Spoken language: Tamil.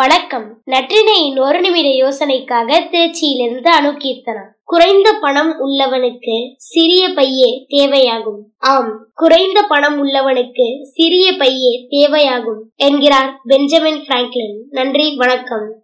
வணக்கம். நற்றினையின் ஒரு நிமிட யோசனைக்காக திருச்சியிலிருந்து அணுகீர்த்தனா குறைந்த பணம் உள்ளவனுக்கு சிறிய பையே தேவையாகும். ஆம் குறைந்த பணம் உள்ளவனுக்கு சிறிய பையே தேவையாகும் என்கிறார் பெஞ்சமின் பிராங்க்லின். நன்றி வணக்கம்.